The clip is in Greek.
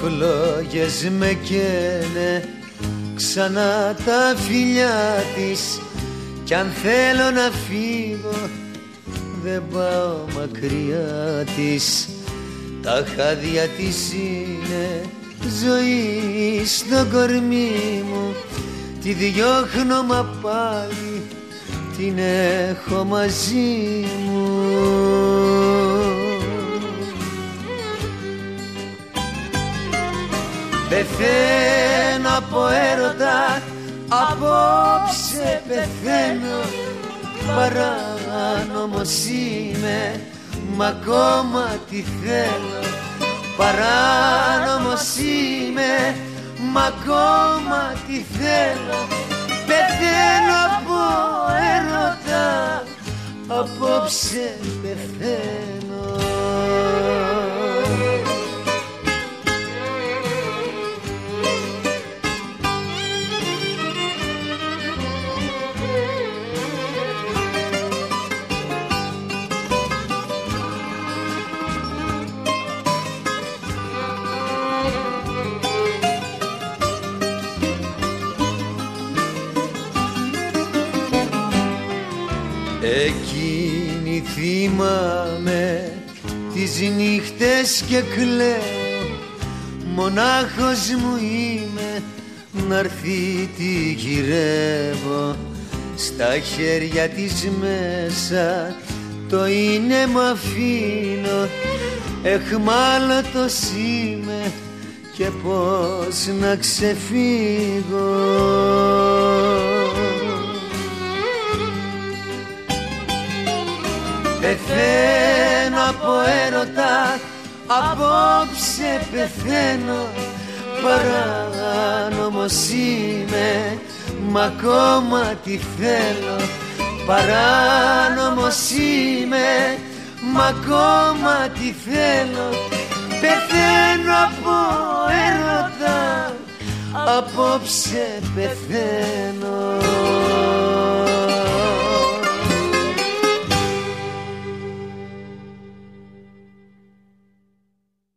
φλόγες με καίνε ξανά τα φιλιά της. Κι αν θέλω να φύγω δεν πάω μακριά της. Τα χάδια της είναι ζωή στο κορμί μου. Τη διώχνω μα πάλι την έχω μαζί μου Πεθαίνω από έρωτα Απόψε πεθαίνω. Παράνομος είμαι Μα ακόμα τι θέλω. Παράνομος είμαι Μα ακόμα τι θέλω. Πεθαίνω από έρωτα Απόψε πεθαίνω Εκείνη θυμάμαι τις νύχτες και κλαίω. Μονάχος μου είμαι να'ρθεί τη γυρεύω. Στα χέρια της μέσα το είναι μ' αφήνω. Εχμάλωτος είμαι και πως να ξεφύγω Πεθαίνω από έρωτα Απόψε πεθαίνω. Παράνομος είμαι Μα ακόμα τι θέλω. Παράνομος είμαι Μα ακόμα τι θέλω. Πεθαίνω από έρωτα Απόψε πεθαίνω